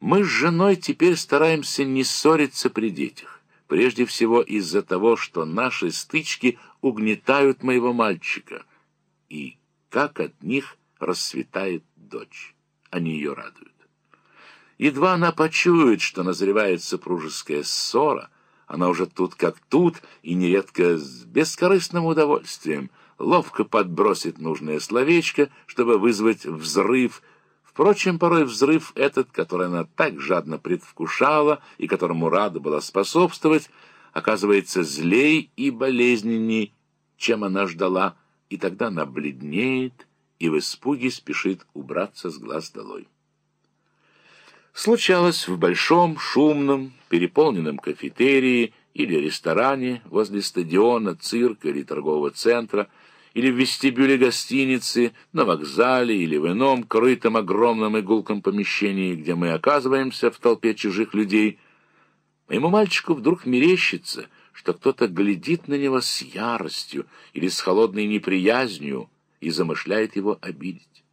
Мы с женой теперь стараемся не ссориться при детях. Прежде всего из-за того, что наши стычки угнетают моего мальчика. И как от них расцветает дочь. Они ее радуют. Едва она почует, что назревает супружеская ссора, она уже тут как тут и нередко с бескорыстным удовольствием ловко подбросит нужное словечко, чтобы вызвать взрыв. Впрочем, порой взрыв этот, который она так жадно предвкушала и которому рада была способствовать, оказывается злей и болезненней, чем она ждала, и тогда она бледнеет и в испуге спешит убраться с глаз долой. Случалось в большом, шумном, переполненном кафетерии или ресторане возле стадиона, цирка или торгового центра, или в вестибюле гостиницы, на вокзале или в ином крытом огромном и гулком помещении, где мы оказываемся в толпе чужих людей, моему мальчику вдруг мерещится, что кто-то глядит на него с яростью или с холодной неприязнью и замышляет его обидеть.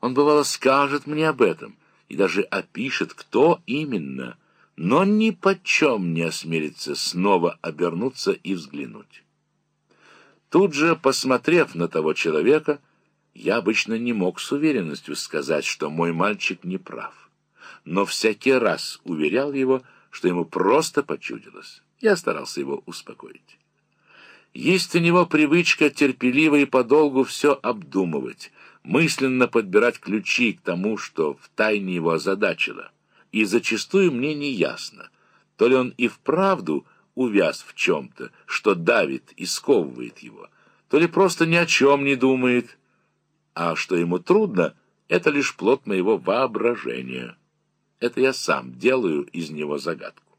Он, бывало, скажет мне об этом — и даже опишет, кто именно, но ни почем не осмелится снова обернуться и взглянуть. Тут же, посмотрев на того человека, я обычно не мог с уверенностью сказать, что мой мальчик не прав, но всякий раз уверял его, что ему просто почудилось. Я старался его успокоить. Есть у него привычка терпеливо и подолгу все обдумывать, мысленно подбирать ключи к тому, что в тайне его озадачило. И зачастую мне не ясно, то ли он и вправду увяз в чем-то, что давит и сковывает его, то ли просто ни о чем не думает, а что ему трудно, это лишь плод моего воображения. Это я сам делаю из него загадку.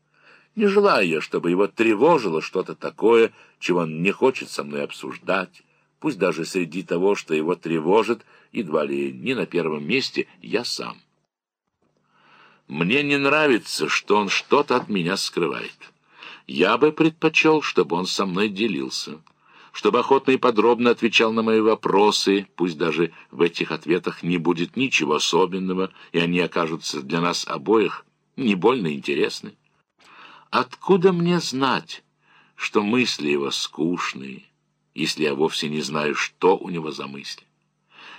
Не желаю я, чтобы его тревожило что-то такое, чего он не хочет со мной обсуждать, пусть даже среди того, что его тревожит, едва ли не на первом месте я сам. Мне не нравится, что он что-то от меня скрывает. Я бы предпочел, чтобы он со мной делился, чтобы охотно и подробно отвечал на мои вопросы, пусть даже в этих ответах не будет ничего особенного, и они окажутся для нас обоих не больно интересны. Откуда мне знать, что мысли его скучные, если я вовсе не знаю, что у него за мысли?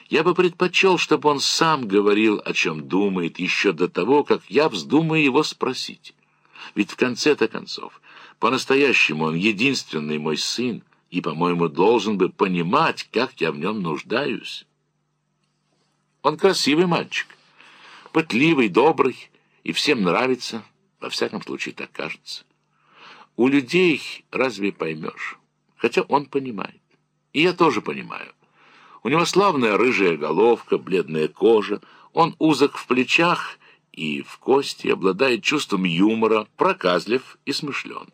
Я бы предпочел, чтобы он сам говорил, о чем думает, еще до того, как я вздумаю его спросить. Ведь в конце-то концов, по-настоящему он единственный мой сын, и, по-моему, должен бы понимать, как я в нем нуждаюсь. Он красивый мальчик, пытливый, добрый, и всем нравится, во всяком случае, так кажется. У людей разве поймешь? Хотя он понимает. И я тоже понимаю. У него славная рыжая головка, бледная кожа, он узок в плечах и в кости, обладает чувством юмора, проказлив и смышлен.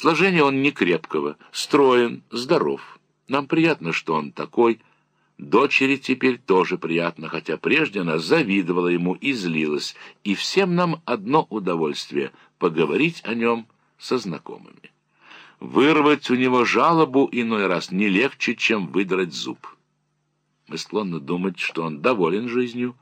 Сложение он не крепкого, строен, здоров. Нам приятно, что он такой. Дочери теперь тоже приятно, хотя прежде она завидовала ему и злилась. И всем нам одно удовольствие — поговорить о нем со знакомыми. Вырвать у него жалобу иной раз не легче, чем выдрать зуб. Мы склонны думать, что он доволен жизнью,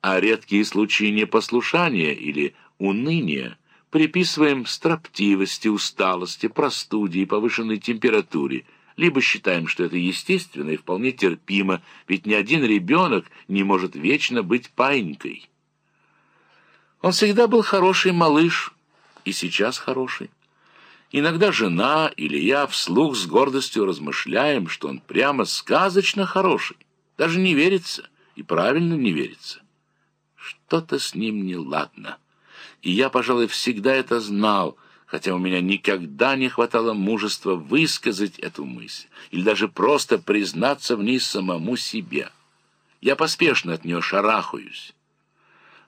а редкие случаи непослушания или уныния приписываем строптивости, усталости, простуде и повышенной температуре, либо считаем, что это естественно и вполне терпимо, ведь ни один ребенок не может вечно быть паинькой. Он всегда был хороший малыш, и сейчас хороший. Иногда жена или я вслух с гордостью размышляем, что он прямо сказочно хороший. Даже не верится, и правильно не верится. Что-то с ним неладно. И я, пожалуй, всегда это знал, хотя у меня никогда не хватало мужества высказать эту мысль или даже просто признаться в ней самому себе. Я поспешно от нее шарахаюсь.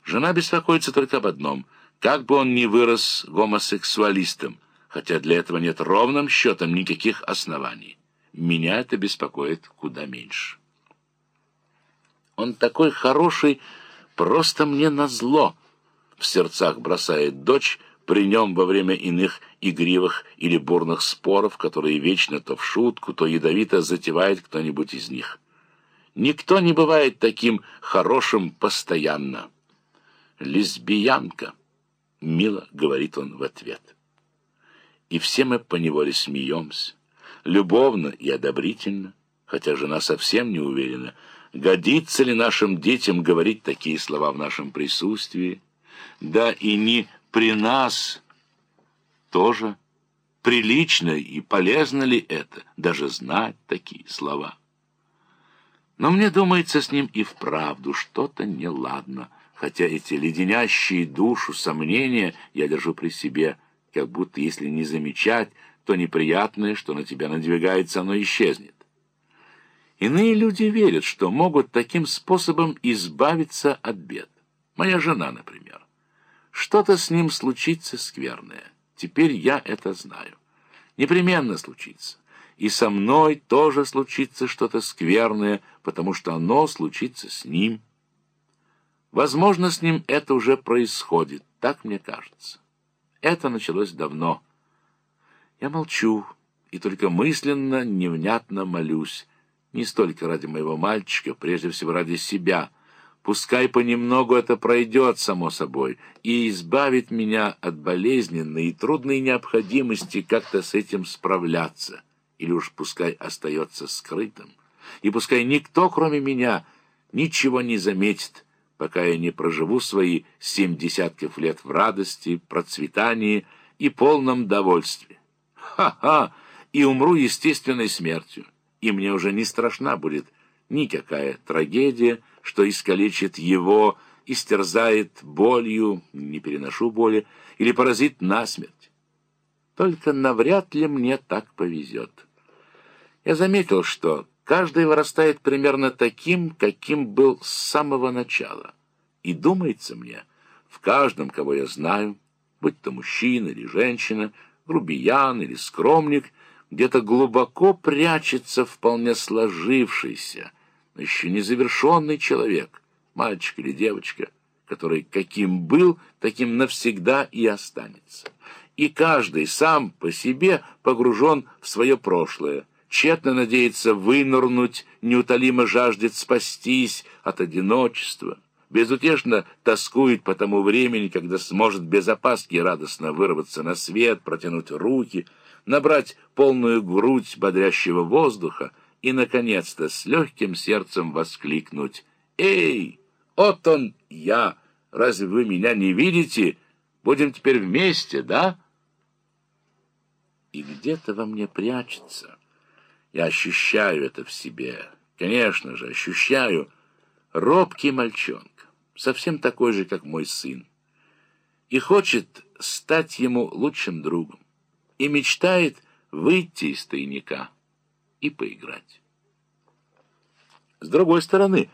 Жена беспокоится только об одном — как бы он ни вырос гомосексуалистом, хотя для этого нет ровным счетом никаких оснований. Меня это беспокоит куда меньше. Он такой хороший, просто мне назло. В сердцах бросает дочь при нем во время иных игривых или бурных споров, которые вечно то в шутку, то ядовито затевает кто-нибудь из них. Никто не бывает таким хорошим постоянно. лесбиянка», — мило говорит он в ответ. И все мы поневоле смеемся, любовно и одобрительно, хотя жена совсем не уверена, годится ли нашим детям говорить такие слова в нашем присутствии, да и не при нас тоже прилично и полезно ли это, даже знать такие слова. Но мне думается, с ним и вправду что-то неладно, хотя эти леденящие душу сомнения я держу при себе, как будто если не замечать, то неприятное, что на тебя надвигается, оно исчезнет. Иные люди верят, что могут таким способом избавиться от бед. Моя жена, например. Что-то с ним случится скверное. Теперь я это знаю. Непременно случится. И со мной тоже случится что-то скверное, потому что оно случится с ним. Возможно, с ним это уже происходит, так мне кажется. Это началось давно. Я молчу и только мысленно, невнятно молюсь. Не столько ради моего мальчика, прежде всего ради себя — Пускай понемногу это пройдет, само собой, и избавит меня от болезненной и трудной необходимости как-то с этим справляться. Или уж пускай остается скрытым. И пускай никто, кроме меня, ничего не заметит, пока я не проживу свои семь десятков лет в радости, процветании и полном довольстве. Ха-ха! И умру естественной смертью, и мне уже не страшна будет никакая трагедия, что искалечит его, истерзает болью, не переношу боли, или поразит насмерть. Только навряд ли мне так повезет. Я заметил, что каждый вырастает примерно таким, каким был с самого начала. И думается мне, в каждом, кого я знаю, будь то мужчина или женщина, грубиян или скромник, где-то глубоко прячется вполне сложившийся, еще незавершенный человек, мальчик или девочка, который каким был, таким навсегда и останется. И каждый сам по себе погружен в свое прошлое, тщетно надеется вынырнуть, неутолимо жаждет спастись от одиночества, безутешно тоскует по тому времени, когда сможет без опаски радостно вырваться на свет, протянуть руки, набрать полную грудь бодрящего воздуха, и, наконец-то, с легким сердцем воскликнуть «Эй, вот он я! Разве вы меня не видите? Будем теперь вместе, да?» И где-то во мне прячется. Я ощущаю это в себе. Конечно же, ощущаю. Робкий мальчонка, совсем такой же, как мой сын. И хочет стать ему лучшим другом. И мечтает выйти из тайника и поиграть. С другой стороны,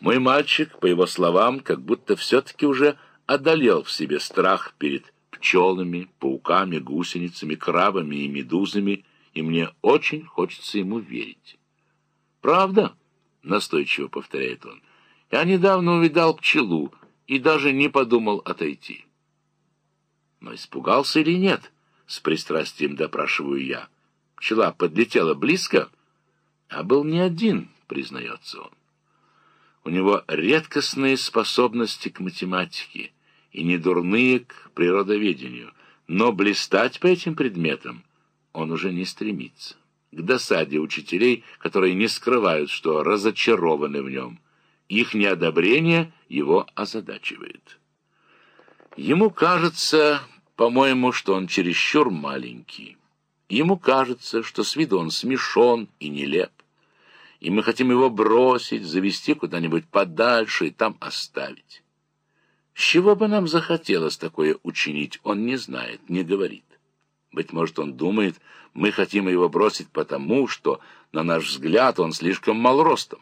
мой мальчик, по его словам, как будто все-таки уже одолел в себе страх перед пчелами, пауками, гусеницами, крабами и медузами, и мне очень хочется ему верить. «Правда?» — настойчиво повторяет он. «Я недавно увидал пчелу и даже не подумал отойти». «Но испугался или нет?» — с пристрастием допрашиваю я. Пчела подлетела близко, а был не один, признается он. У него редкостные способности к математике и недурные к природоведению, но блистать по этим предметам он уже не стремится. К досаде учителей, которые не скрывают, что разочарованы в нем. Их неодобрение его озадачивает. Ему кажется, по-моему, что он чересчур маленький. Ему кажется, что с виду он смешон и нелеп, и мы хотим его бросить, завести куда-нибудь подальше и там оставить. С чего бы нам захотелось такое учинить, он не знает, не говорит. Быть может, он думает, мы хотим его бросить потому, что, на наш взгляд, он слишком мал ростом.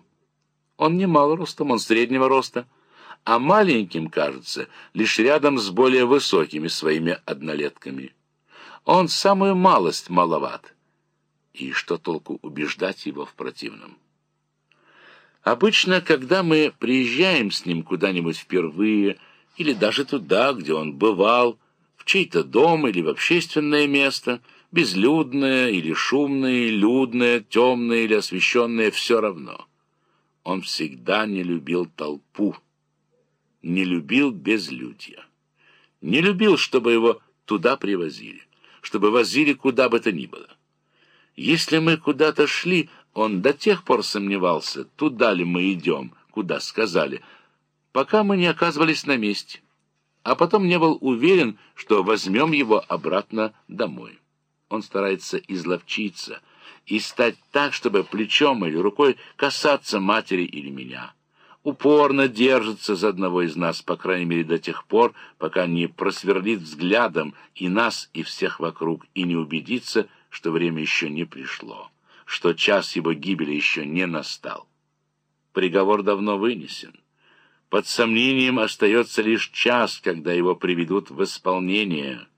Он не мал ростом, он среднего роста, а маленьким кажется лишь рядом с более высокими своими однолетками. Он самую малость маловат. И что толку убеждать его в противном? Обычно, когда мы приезжаем с ним куда-нибудь впервые, или даже туда, где он бывал, в чей-то дом или в общественное место, безлюдное или шумное, людное, темное или освещенное, все равно. Он всегда не любил толпу. не любил безлюдья. Не любил, чтобы его туда привозили, чтобы возили куда бы то ни было. Если мы куда-то шли, он до тех пор сомневался, туда ли мы идем, куда сказали, пока мы не оказывались на месте, а потом не был уверен, что возьмем его обратно домой. Он старается изловчиться и стать так, чтобы плечом или рукой касаться матери или меня. Упорно держится за одного из нас, по крайней мере до тех пор, пока не просверлит взглядом и нас, и всех вокруг, и не убедится, что время еще не пришло что час его гибели еще не настал. Приговор давно вынесен. Под сомнением остается лишь час, когда его приведут в исполнение —